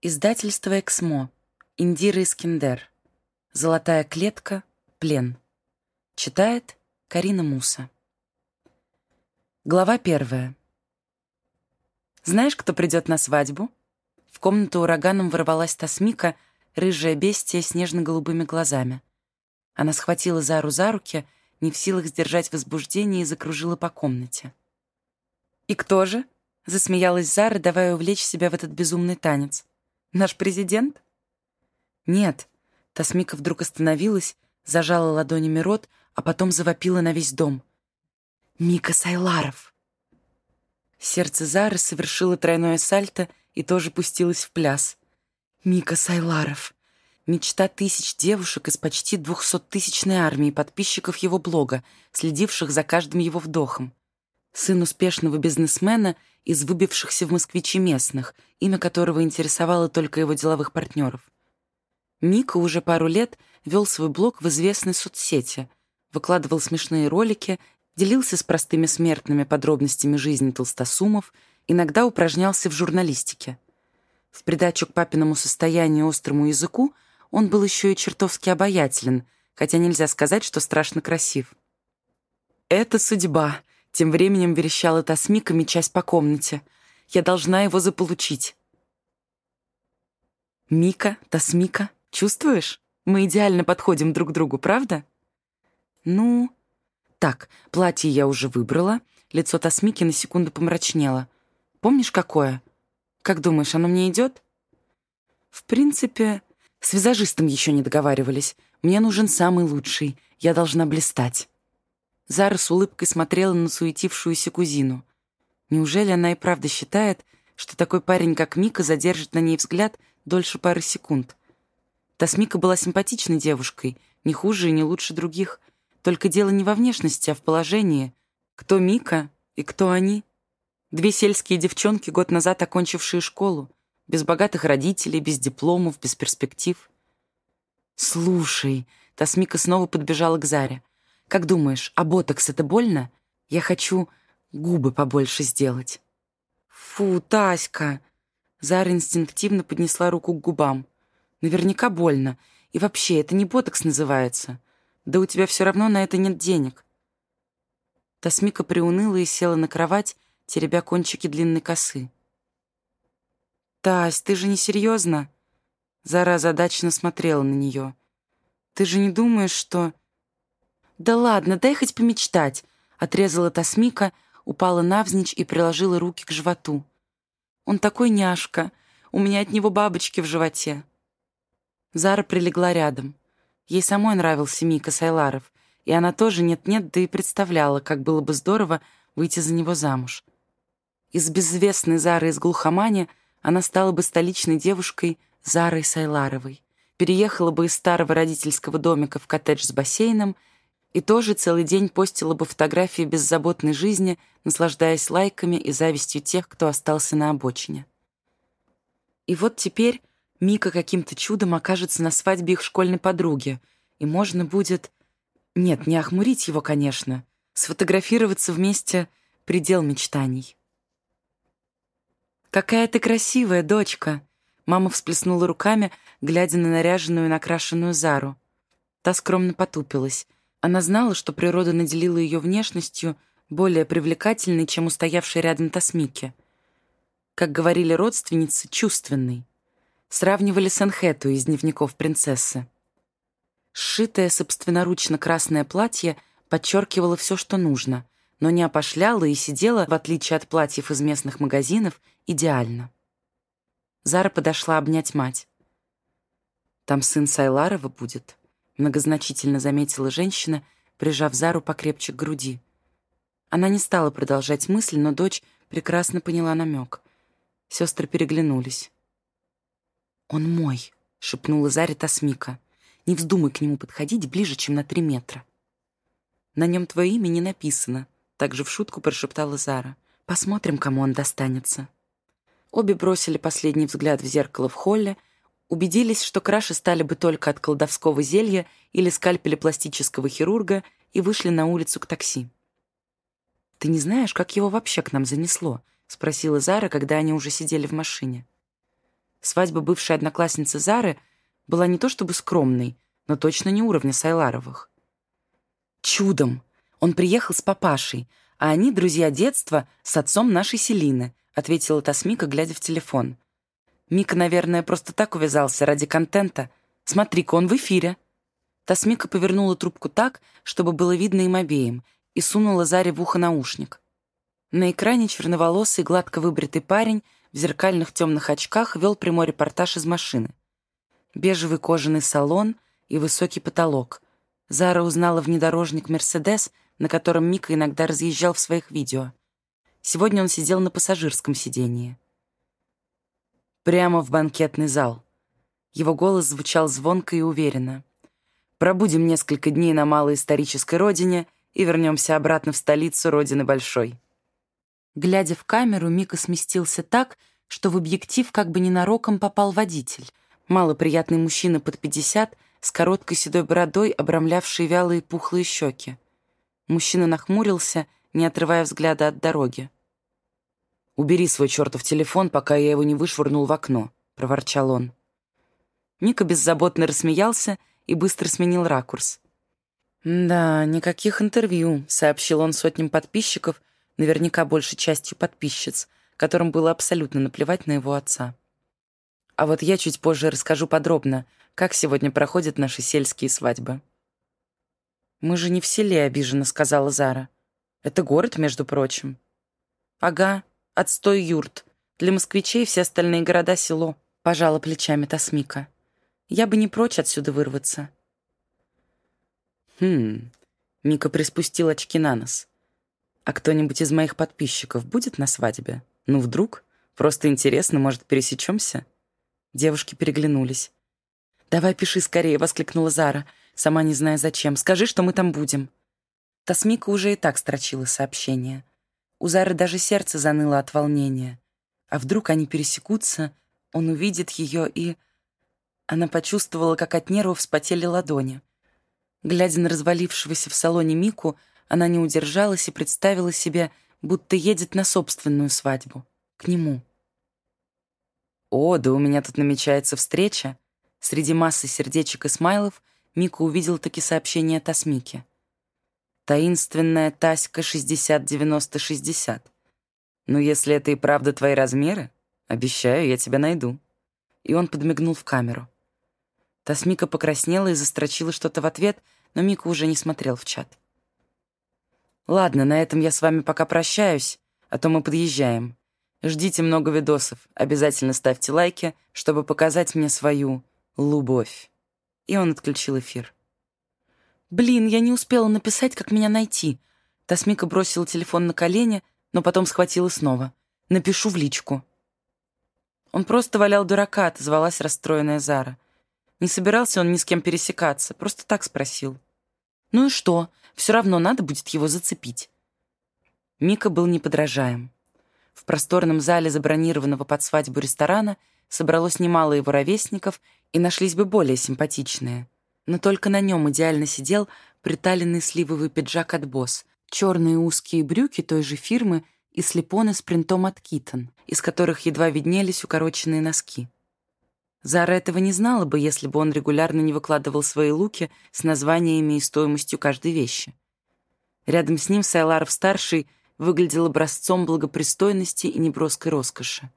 Издательство «Эксмо». Индира Искендер. «Золотая клетка. Плен». Читает Карина Муса. Глава первая. «Знаешь, кто придет на свадьбу?» В комнату ураганом ворвалась Тасмика, рыжая бестия с нежно-голубыми глазами. Она схватила Зару за руки, не в силах сдержать возбуждение, и закружила по комнате. «И кто же?» — засмеялась Зара, давая увлечь себя в этот безумный танец. Наш президент? Нет. Тасмика вдруг остановилась, зажала ладонями рот, а потом завопила на весь дом. Мика Сайларов. Сердце Зары совершило тройное сальто и тоже пустилось в пляс. Мика Сайларов. Мечта тысяч девушек из почти двухсоттысячной армии подписчиков его блога, следивших за каждым его вдохом сын успешного бизнесмена из выбившихся в москвичи местных, имя которого интересовало только его деловых партнеров. Мика уже пару лет вел свой блог в известной соцсети, выкладывал смешные ролики, делился с простыми смертными подробностями жизни толстосумов, иногда упражнялся в журналистике. В придачу к папиному состоянию острому языку он был еще и чертовски обаятелен, хотя нельзя сказать, что страшно красив. «Это судьба», тем временем верещала Тасмика, мечась по комнате. «Я должна его заполучить». «Мика, Тасмика, чувствуешь? Мы идеально подходим друг к другу, правда?» «Ну...» «Так, платье я уже выбрала». Лицо Тасмики на секунду помрачнело. «Помнишь, какое? Как думаешь, оно мне идет?» «В принципе, с визажистом еще не договаривались. Мне нужен самый лучший. Я должна блистать». Зара с улыбкой смотрела на суетившуюся кузину. Неужели она и правда считает, что такой парень, как Мика, задержит на ней взгляд дольше пары секунд? Тасмика была симпатичной девушкой, не хуже и не лучше других. Только дело не во внешности, а в положении. Кто Мика и кто они? Две сельские девчонки, год назад окончившие школу. Без богатых родителей, без дипломов, без перспектив. «Слушай», — Тасмика снова подбежала к Заре. Как думаешь, а ботокс — это больно? Я хочу губы побольше сделать». «Фу, Таська!» Зара инстинктивно поднесла руку к губам. «Наверняка больно. И вообще, это не ботокс называется. Да у тебя все равно на это нет денег». Тасмика приуныла и села на кровать, теребя кончики длинной косы. «Тась, ты же не серьезно?» Зара озадаченно смотрела на нее. «Ты же не думаешь, что...» «Да ладно, дай хоть помечтать», — отрезала Тасмика, упала навзничь и приложила руки к животу. «Он такой няшка, у меня от него бабочки в животе». Зара прилегла рядом. Ей самой нравился Мика Сайларов, и она тоже нет-нет, да и представляла, как было бы здорово выйти за него замуж. Из безвестной Зары из глухомани она стала бы столичной девушкой Зарой Сайларовой, переехала бы из старого родительского домика в коттедж с бассейном — и тоже целый день постила бы фотографии беззаботной жизни, наслаждаясь лайками и завистью тех, кто остался на обочине. И вот теперь Мика каким-то чудом окажется на свадьбе их школьной подруги, и можно будет... Нет, не охмурить его, конечно. Сфотографироваться вместе — предел мечтаний. «Какая ты красивая, дочка!» Мама всплеснула руками, глядя на наряженную и накрашенную Зару. Та скромно потупилась — она знала, что природа наделила ее внешностью более привлекательной, чем устоявшей рядом Тасмики. Как говорили родственницы, чувственной. Сравнивали с Энхету из дневников принцессы. Сшитое собственноручно красное платье подчеркивало все, что нужно, но не опошляло и сидело, в отличие от платьев из местных магазинов, идеально. Зара подошла обнять мать. «Там сын Сайларова будет», многозначительно заметила женщина, прижав Зару покрепче к груди. Она не стала продолжать мысль, но дочь прекрасно поняла намек. Сестры переглянулись. «Он мой», — шепнула Заре Тасмика. «Не вздумай к нему подходить ближе, чем на три метра». «На нем твое имя не написано», — также в шутку прошептала Зара. «Посмотрим, кому он достанется». Обе бросили последний взгляд в зеркало в холле — убедились, что краши стали бы только от колдовского зелья или скальпеля пластического хирурга и вышли на улицу к такси. «Ты не знаешь, как его вообще к нам занесло?» — спросила Зара, когда они уже сидели в машине. Свадьба бывшей одноклассницы Зары была не то чтобы скромной, но точно не уровня Сайларовых. Чудом! Он приехал с папашей, а они друзья детства с отцом нашей Селины, ответила Тасмика, глядя в телефон. Мика, наверное, просто так увязался ради контента. Смотри-ка, он в эфире. Тасмика повернула трубку так, чтобы было видно им обеим, и сунула Заре в ухо наушник. На экране черноволосый, гладко выбритый парень в зеркальных темных очках вел прямой репортаж из машины. Бежевый кожаный салон и высокий потолок. Зара узнала внедорожник «Мерседес», на котором Мика иногда разъезжал в своих видео. Сегодня он сидел на пассажирском сидении. Прямо в банкетный зал. Его голос звучал звонко и уверенно. Пробудем несколько дней на малой исторической родине и вернемся обратно в столицу Родины Большой. Глядя в камеру, Мика сместился так, что в объектив как бы ненароком попал водитель. Малоприятный мужчина под 50 с короткой седой бородой, обрамлявший вялые пухлые щеки. Мужчина нахмурился, не отрывая взгляда от дороги. «Убери свой чертов телефон, пока я его не вышвырнул в окно», — проворчал он. Мика беззаботно рассмеялся и быстро сменил ракурс. «Да, никаких интервью», — сообщил он сотням подписчиков, наверняка большей частью подписчиц, которым было абсолютно наплевать на его отца. А вот я чуть позже расскажу подробно, как сегодня проходят наши сельские свадьбы. «Мы же не в селе», — обиженно сказала Зара. «Это город, между прочим». «Ага, отстой юрт. Для москвичей все остальные города — село», — пожала плечами Тасмика. Я бы не прочь отсюда вырваться. Хм, Мика приспустил очки на нос. А кто-нибудь из моих подписчиков будет на свадьбе? Ну, вдруг? Просто интересно, может, пересечемся? Девушки переглянулись. «Давай пиши скорее», — воскликнула Зара, сама не зная зачем. «Скажи, что мы там будем». Тасмика уже и так строчила сообщение. У Зары даже сердце заныло от волнения. А вдруг они пересекутся, он увидит ее и... Она почувствовала, как от нервов вспотели ладони. Глядя на развалившегося в салоне Мику, она не удержалась и представила себе, будто едет на собственную свадьбу. К нему. «О, да у меня тут намечается встреча!» Среди массы сердечек и смайлов Мика увидел таки сообщение Тасмики. «Таинственная Таська 60-90-60. Ну, если это и правда твои размеры, обещаю, я тебя найду». И он подмигнул в камеру. Тасмика покраснела и застрочила что-то в ответ, но Мика уже не смотрел в чат. «Ладно, на этом я с вами пока прощаюсь, а то мы подъезжаем. Ждите много видосов, обязательно ставьте лайки, чтобы показать мне свою любовь». И он отключил эфир. «Блин, я не успела написать, как меня найти». Тасмика бросила телефон на колени, но потом схватила снова. «Напишу в личку». Он просто валял дурака, отозвалась расстроенная Зара. Не собирался он ни с кем пересекаться, просто так спросил. «Ну и что? Все равно надо будет его зацепить». Мика был неподражаем. В просторном зале забронированного под свадьбу ресторана собралось немало его ровесников, и нашлись бы более симпатичные. Но только на нем идеально сидел приталенный сливовый пиджак от босс, черные узкие брюки той же фирмы и слепоны с принтом от Китон, из которых едва виднелись укороченные носки. Зара этого не знала бы, если бы он регулярно не выкладывал свои луки с названиями и стоимостью каждой вещи. Рядом с ним Сайларов-старший выглядел образцом благопристойности и неброской роскоши.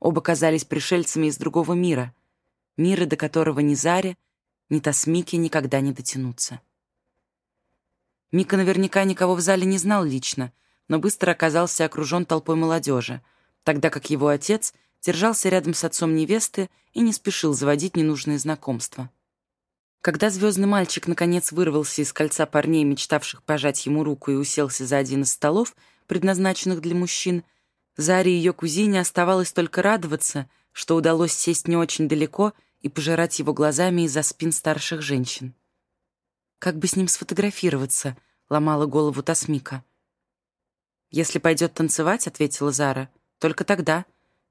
Оба казались пришельцами из другого мира, мира, до которого ни Заре, ни Тасмике никогда не дотянуться. Мика наверняка никого в зале не знал лично, но быстро оказался окружен толпой молодежи, тогда как его отец — держался рядом с отцом невесты и не спешил заводить ненужные знакомства. Когда звездный мальчик наконец вырвался из кольца парней, мечтавших пожать ему руку, и уселся за один из столов, предназначенных для мужчин, Заре и ее кузине оставалось только радоваться, что удалось сесть не очень далеко и пожирать его глазами из-за спин старших женщин. «Как бы с ним сфотографироваться?» — ломала голову Тасмика. «Если пойдет танцевать», — ответила Зара, — «только тогда.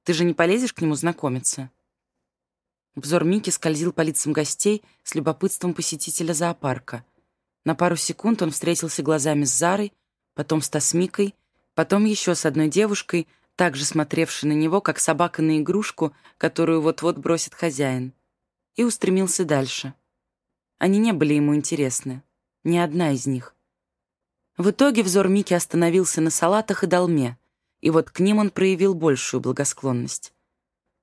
Ты же не полезешь к нему знакомиться?» Взор Мики скользил по лицам гостей с любопытством посетителя зоопарка. На пару секунд он встретился глазами с Зарой, потом с Тасмикой, потом еще с одной девушкой, также смотревший на него, как собака на игрушку, которую вот-вот бросит хозяин, и устремился дальше. Они не были ему интересны, ни одна из них. В итоге взор Мики остановился на салатах и долме, и вот к ним он проявил большую благосклонность.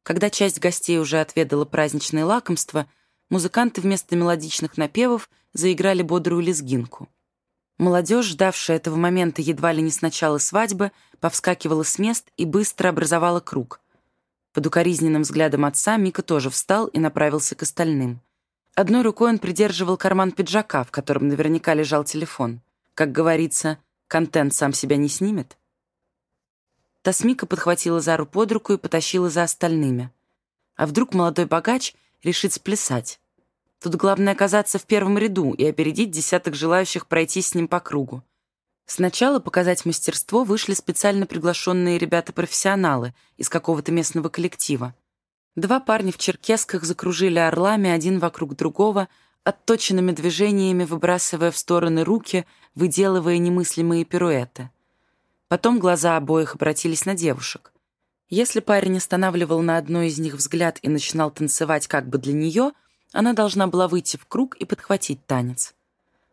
Когда часть гостей уже отведала праздничное лакомство, музыканты вместо мелодичных напевов заиграли бодрую лезгинку. Молодежь, ждавшая этого момента едва ли не с начала свадьбы, повскакивала с мест и быстро образовала круг. Под укоризненным взглядом отца Мика тоже встал и направился к остальным. Одной рукой он придерживал карман пиджака, в котором наверняка лежал телефон. Как говорится, контент сам себя не снимет. Тасмика подхватила Зару под руку и потащила за остальными. А вдруг молодой богач решит сплясать? Тут главное оказаться в первом ряду и опередить десяток желающих пройти с ним по кругу. Сначала показать мастерство вышли специально приглашенные ребята-профессионалы из какого-то местного коллектива. Два парня в черкесках закружили орлами один вокруг другого, отточенными движениями выбрасывая в стороны руки, выделывая немыслимые пируэты. Потом глаза обоих обратились на девушек. Если парень останавливал на одной из них взгляд и начинал танцевать как бы для нее, она должна была выйти в круг и подхватить танец.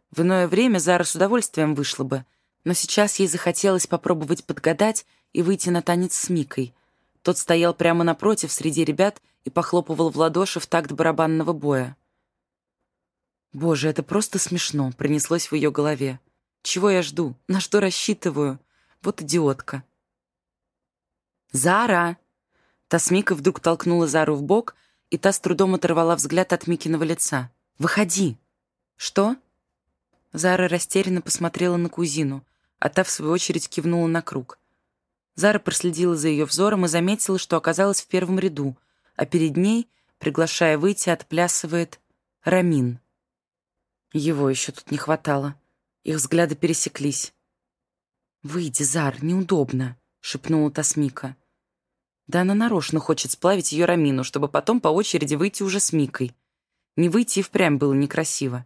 В иное время Зара с удовольствием вышла бы, но сейчас ей захотелось попробовать подгадать и выйти на танец с Микой. Тот стоял прямо напротив среди ребят и похлопывал в ладоши в такт барабанного боя. «Боже, это просто смешно», — пронеслось в ее голове. «Чего я жду? На что рассчитываю? Вот идиотка». «Зара!» Тасмика вдруг толкнула Зару в бок, и та с трудом оторвала взгляд от Микиного лица. «Выходи!» «Что?» Зара растерянно посмотрела на кузину, а та, в свою очередь, кивнула на круг. Зара проследила за ее взором и заметила, что оказалась в первом ряду, а перед ней, приглашая выйти, отплясывает Рамин. Его еще тут не хватало. Их взгляды пересеклись. «Выйди, Зар, неудобно», — шепнула Тасмика. Да она нарочно хочет сплавить ее Рамину, чтобы потом по очереди выйти уже с Микой. Не выйти и впрямь было некрасиво.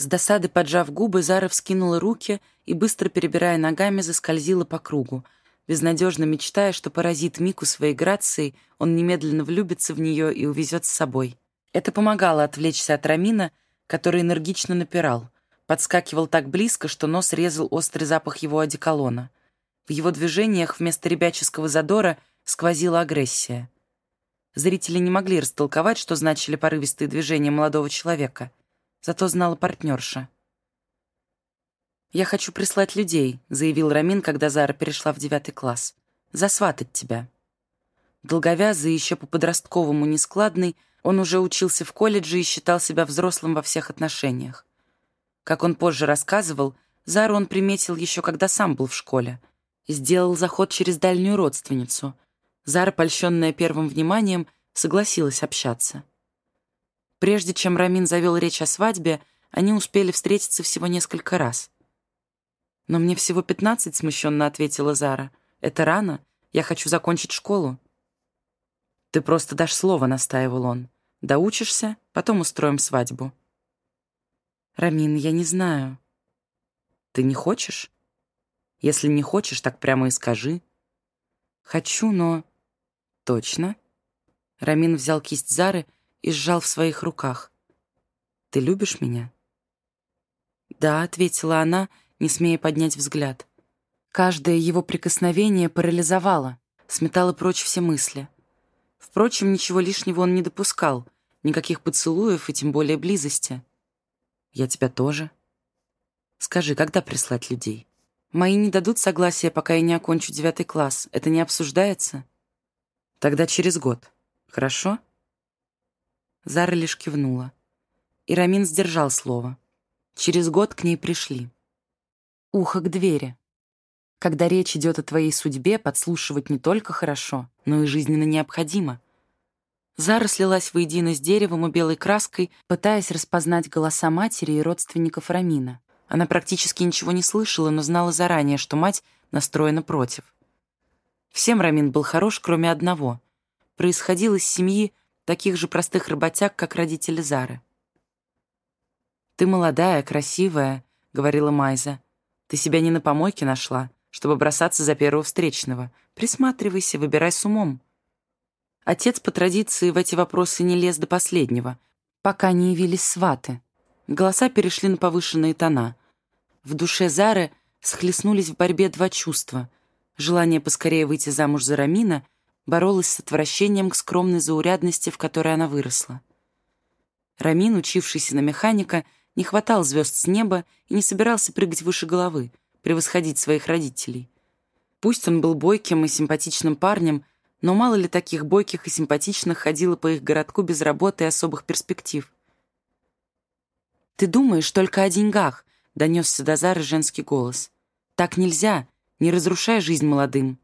С досады поджав губы, Зара вскинула руки и, быстро перебирая ногами, заскользила по кругу, безнадежно мечтая, что поразит Мику своей грацией, он немедленно влюбится в нее и увезет с собой. Это помогало отвлечься от Рамина, который энергично напирал. Подскакивал так близко, что нос резал острый запах его одеколона. В его движениях вместо ребяческого задора сквозила агрессия. Зрители не могли растолковать, что значили порывистые движения молодого человека. Зато знала партнерша. «Я хочу прислать людей», — заявил Рамин, когда Зара перешла в девятый класс. «Засватать тебя». Долговязый, еще по-подростковому нескладный, он уже учился в колледже и считал себя взрослым во всех отношениях. Как он позже рассказывал, Зару он приметил еще когда сам был в школе. Сделал заход через дальнюю родственницу. Зара, польщенная первым вниманием, согласилась общаться. Прежде чем Рамин завел речь о свадьбе, они успели встретиться всего несколько раз. «Но мне всего пятнадцать», — смущенно ответила Зара. «Это рано. Я хочу закончить школу». «Ты просто дашь слово», — настаивал он. «Доучишься, потом устроим свадьбу». «Рамин, я не знаю». «Ты не хочешь?» «Если не хочешь, так прямо и скажи». «Хочу, но...» «Точно?» Рамин взял кисть Зары и сжал в своих руках. «Ты любишь меня?» «Да», — ответила она, не смея поднять взгляд. Каждое его прикосновение парализовало, сметало прочь все мысли — Впрочем, ничего лишнего он не допускал, никаких поцелуев и тем более близости. «Я тебя тоже». «Скажи, когда прислать людей?» «Мои не дадут согласия, пока я не окончу девятый класс. Это не обсуждается?» «Тогда через год. Хорошо?» Зара лишь кивнула. И Рамин сдержал слово. Через год к ней пришли. Ухо к двери. Когда речь идет о твоей судьбе, подслушивать не только хорошо, но и жизненно необходимо. Зара слилась воедино с деревом и белой краской, пытаясь распознать голоса матери и родственников Рамина. Она практически ничего не слышала, но знала заранее, что мать настроена против. Всем Рамин был хорош, кроме одного. Происходил из семьи таких же простых работяг, как родители Зары. «Ты молодая, красивая», — говорила Майза. «Ты себя не на помойке нашла. чтобы бросаться за первого встречного. Присматривайся, выбирай с умом. Отец по традиции в эти вопросы не лез до последнего, пока не явились сваты. Голоса перешли на повышенные тона. В душе Зары схлестнулись в борьбе два чувства. Желание поскорее выйти замуж за Рамина боролось с отвращением к скромной заурядности, в которой она выросла. Рамин, учившийся на механика, не хватал звезд с неба и не собирался прыгать выше головы, превосходить своих родителей. Пусть он был бойким и симпатичным парнем, но мало ли таких бойких и симпатичных ходило по их городку без работы и особых перспектив. «Ты думаешь только о деньгах», — донесся до Зары женский голос. «Так нельзя, не разрушай жизнь молодым».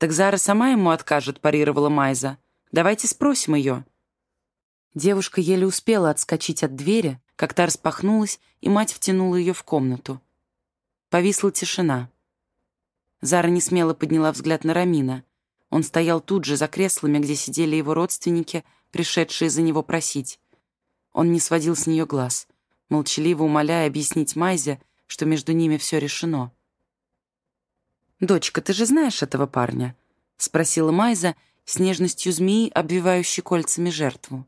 «Так Зара сама ему откажет», — парировала Майза. «Давайте спросим ее». Девушка еле успела отскочить от двери, как та распахнулась, и мать втянула ее в комнату. Повисла тишина. Зара не смело подняла взгляд на Рамина. Он стоял тут же, за креслами, где сидели его родственники, пришедшие за него просить. Он не сводил с нее глаз, молчаливо умоляя объяснить Майзе, что между ними все решено. «Дочка, ты же знаешь этого парня?» — спросила Майза с нежностью змеи, обвивающей кольцами жертву.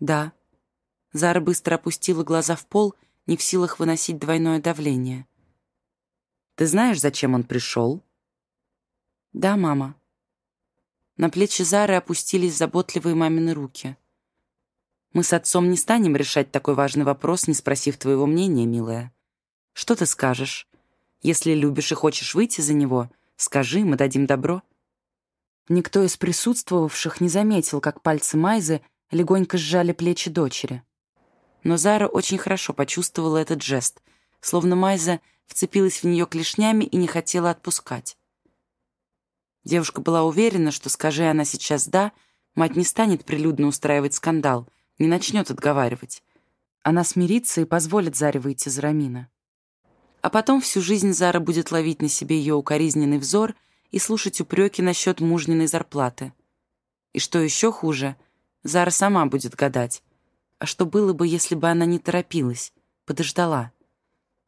«Да». Зара быстро опустила глаза в пол, не в силах выносить двойное давление. «Ты знаешь, зачем он пришел?» «Да, мама». На плечи Зары опустились заботливые мамины руки. «Мы с отцом не станем решать такой важный вопрос, не спросив твоего мнения, милая. Что ты скажешь? Если любишь и хочешь выйти за него, скажи, мы дадим добро». Никто из присутствовавших не заметил, как пальцы Майзы легонько сжали плечи дочери. Но Зара очень хорошо почувствовала этот жест, словно Майза вцепилась в нее клешнями и не хотела отпускать. Девушка была уверена, что, скажи она сейчас «да», мать не станет прилюдно устраивать скандал, не начнет отговаривать. Она смирится и позволит Заре выйти за Рамина. А потом всю жизнь Зара будет ловить на себе ее укоризненный взор и слушать упреки насчет мужниной зарплаты. И что еще хуже — Зара сама будет гадать. А что было бы, если бы она не торопилась, подождала?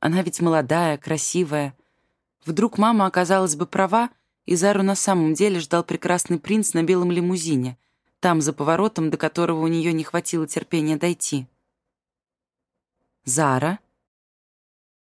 Она ведь молодая, красивая. Вдруг мама оказалась бы права, и Зару на самом деле ждал прекрасный принц на белом лимузине, там, за поворотом, до которого у нее не хватило терпения дойти. «Зара?»